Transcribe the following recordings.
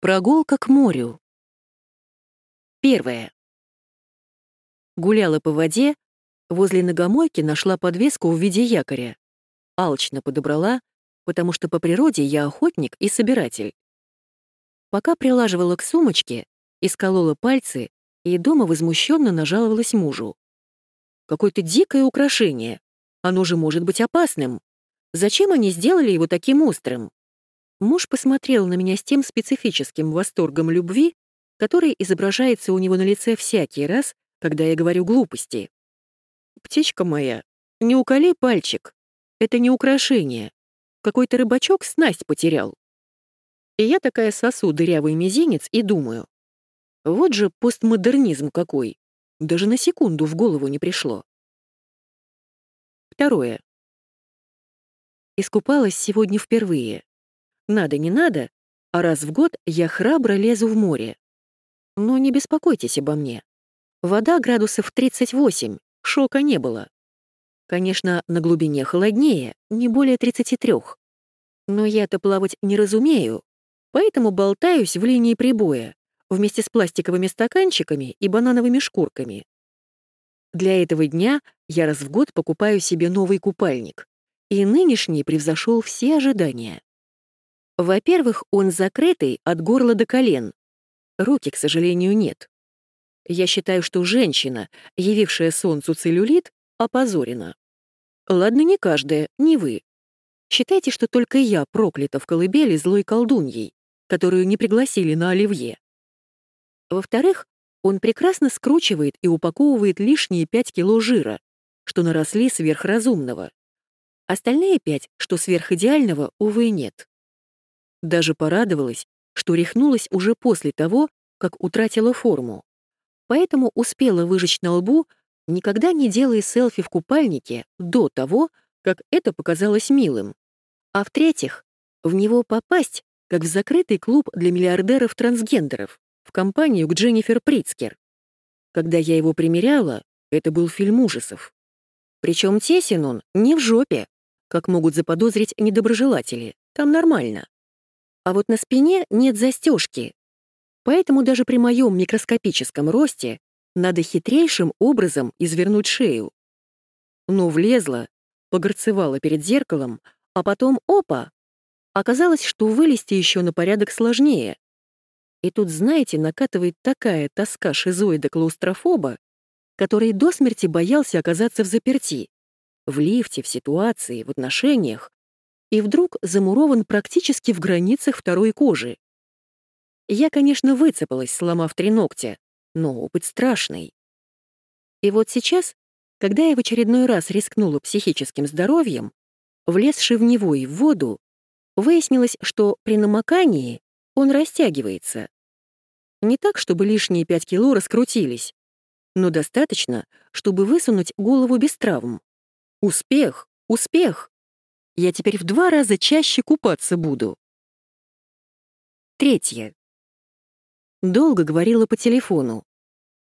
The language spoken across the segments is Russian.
Прогулка к морю. Первое. Гуляла по воде, возле ногомойки нашла подвеску в виде якоря. Алчно подобрала, потому что по природе я охотник и собиратель. Пока прилаживала к сумочке, исколола пальцы и дома возмущенно нажаловалась мужу. Какое-то дикое украшение. Оно же может быть опасным. Зачем они сделали его таким острым? Муж посмотрел на меня с тем специфическим восторгом любви, который изображается у него на лице всякий раз, когда я говорю глупости. «Птичка моя, не уколи пальчик. Это не украшение. Какой-то рыбачок снасть потерял». И я такая сосу дырявый мизинец и думаю. Вот же постмодернизм какой. Даже на секунду в голову не пришло. Второе. Искупалась сегодня впервые. Надо, не надо, а раз в год я храбро лезу в море. Но не беспокойтесь обо мне. Вода градусов 38, шока не было. Конечно, на глубине холоднее, не более 33. Но я-то плавать не разумею, поэтому болтаюсь в линии прибоя вместе с пластиковыми стаканчиками и банановыми шкурками. Для этого дня я раз в год покупаю себе новый купальник, и нынешний превзошел все ожидания. Во-первых, он закрытый от горла до колен. Руки, к сожалению, нет. Я считаю, что женщина, явившая солнцу целлюлит, опозорена. Ладно, не каждая, не вы. Считайте, что только я проклята в колыбели злой колдуньей, которую не пригласили на оливье. Во-вторых, он прекрасно скручивает и упаковывает лишние 5 кило жира, что наросли сверхразумного. Остальные пять, что сверхидеального, увы, нет. Даже порадовалась, что рехнулась уже после того, как утратила форму. Поэтому успела выжечь на лбу, никогда не делая селфи в купальнике до того, как это показалось милым. А в-третьих, в него попасть, как в закрытый клуб для миллиардеров-трансгендеров, в компанию к Дженнифер Прицкер. Когда я его примеряла, это был фильм ужасов. Причем тесен он не в жопе, как могут заподозрить недоброжелатели, там нормально а вот на спине нет застежки. Поэтому даже при моем микроскопическом росте надо хитрейшим образом извернуть шею. Ну, влезла, погорцевала перед зеркалом, а потом — опа! Оказалось, что вылезти еще на порядок сложнее. И тут, знаете, накатывает такая тоска шизоида-клаустрофоба, который до смерти боялся оказаться в заперти. В лифте, в ситуации, в отношениях, и вдруг замурован практически в границах второй кожи. Я, конечно, выцепалась, сломав три ногтя, но опыт страшный. И вот сейчас, когда я в очередной раз рискнула психическим здоровьем, влезши в него и в воду, выяснилось, что при намокании он растягивается. Не так, чтобы лишние пять кило раскрутились, но достаточно, чтобы высунуть голову без травм. Успех! Успех! Я теперь в два раза чаще купаться буду. Третье. Долго говорила по телефону.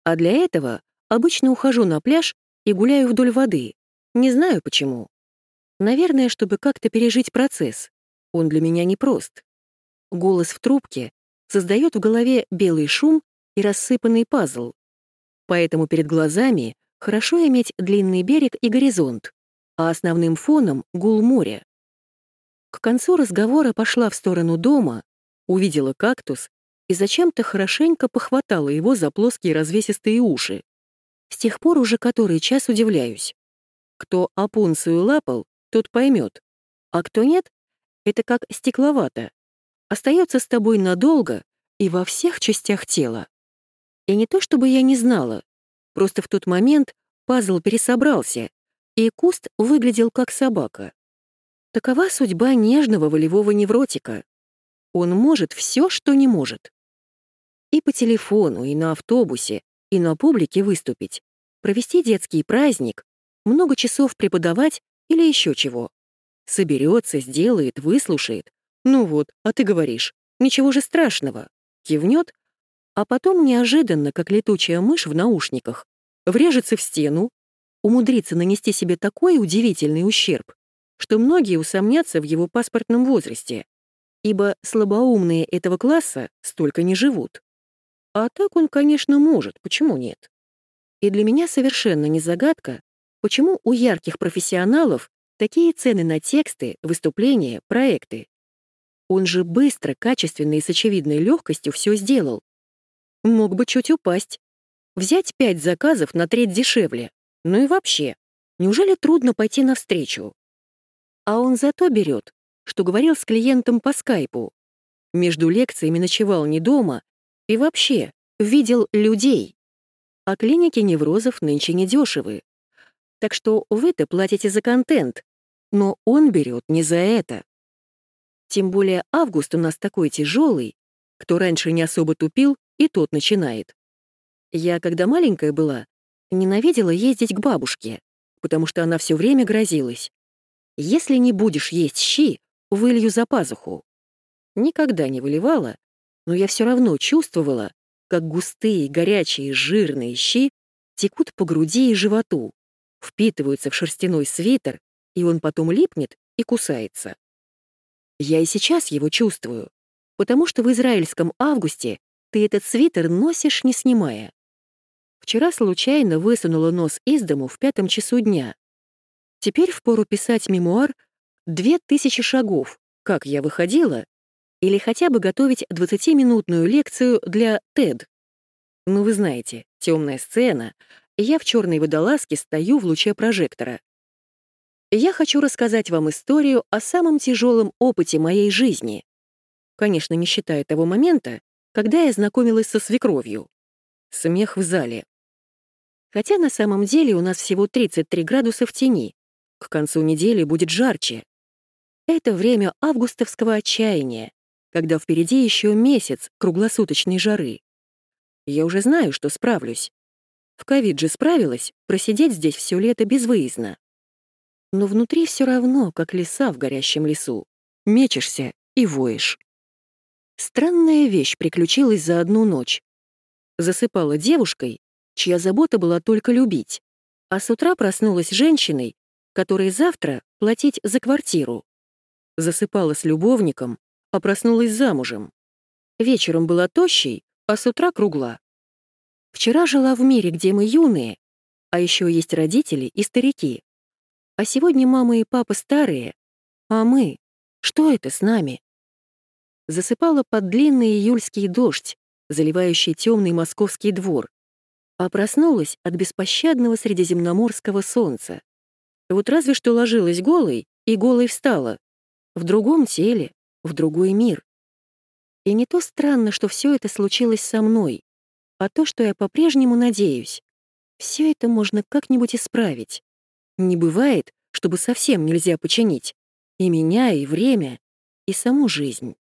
А для этого обычно ухожу на пляж и гуляю вдоль воды. Не знаю почему. Наверное, чтобы как-то пережить процесс. Он для меня непрост. Голос в трубке создает в голове белый шум и рассыпанный пазл. Поэтому перед глазами хорошо иметь длинный берег и горизонт, а основным фоном — гул моря. К концу разговора пошла в сторону дома, увидела кактус и зачем-то хорошенько похватала его за плоские развесистые уши. С тех пор уже который час удивляюсь. Кто опунцию лапал, тот поймет, а кто нет, это как стекловато. Остается с тобой надолго и во всех частях тела. И не то чтобы я не знала, просто в тот момент пазл пересобрался, и куст выглядел как собака. Такова судьба нежного волевого невротика. Он может все, что не может. И по телефону, и на автобусе, и на публике выступить, провести детский праздник, много часов преподавать или еще чего. Соберется, сделает, выслушает. Ну вот, а ты говоришь, ничего же страшного. Кивнет, а потом неожиданно, как летучая мышь в наушниках, врежется в стену, умудрится нанести себе такой удивительный ущерб, что многие усомнятся в его паспортном возрасте. ибо слабоумные этого класса столько не живут. А так он, конечно, может, почему нет? И для меня совершенно не загадка, почему у ярких профессионалов такие цены на тексты, выступления, проекты. Он же быстро, качественно и с очевидной легкостью все сделал. Мог бы чуть упасть. Взять пять заказов на треть дешевле. Ну и вообще, неужели трудно пойти навстречу? А он зато берет, что говорил с клиентом по скайпу. Между лекциями ночевал не дома и вообще видел людей. А клиники неврозов нынче недешевы. Так что вы-то платите за контент, но он берет не за это. Тем более август у нас такой тяжелый, кто раньше не особо тупил, и тот начинает. Я, когда маленькая была, ненавидела ездить к бабушке, потому что она все время грозилась. Если не будешь есть щи, вылью за пазуху. Никогда не выливала, но я все равно чувствовала, как густые, горячие, жирные щи текут по груди и животу, впитываются в шерстяной свитер, и он потом липнет и кусается. Я и сейчас его чувствую, потому что в израильском августе ты этот свитер носишь, не снимая. Вчера случайно высунула нос из дому в пятом часу дня. Теперь впору писать мемуар «Две тысячи шагов. Как я выходила?» или хотя бы готовить 20-минутную лекцию для TED. Ну, вы знаете, темная сцена, я в черной водолазке стою в луче прожектора. Я хочу рассказать вам историю о самом тяжелом опыте моей жизни. Конечно, не считая того момента, когда я знакомилась со свекровью. Смех в зале. Хотя на самом деле у нас всего 33 градуса в тени. К концу недели будет жарче. Это время августовского отчаяния, когда впереди еще месяц круглосуточной жары. Я уже знаю, что справлюсь. В ковид же справилась просидеть здесь все лето безвыездно. Но внутри все равно, как леса в горящем лесу. Мечешься и воешь. Странная вещь приключилась за одну ночь. Засыпала девушкой, чья забота была только любить, а с утра проснулась женщиной, которой завтра платить за квартиру. Засыпала с любовником, а проснулась замужем. Вечером была тощей, а с утра кругла. Вчера жила в мире, где мы юные, а еще есть родители и старики. А сегодня мама и папа старые, а мы, что это с нами? засыпала под длинный июльский дождь, заливающий темный московский двор, а проснулась от беспощадного средиземноморского солнца. Вот разве что ложилась голой и голой встала. В другом теле, в другой мир. И не то странно, что все это случилось со мной, а то, что я по-прежнему надеюсь. Все это можно как-нибудь исправить. Не бывает, чтобы совсем нельзя починить. И меня, и время, и саму жизнь.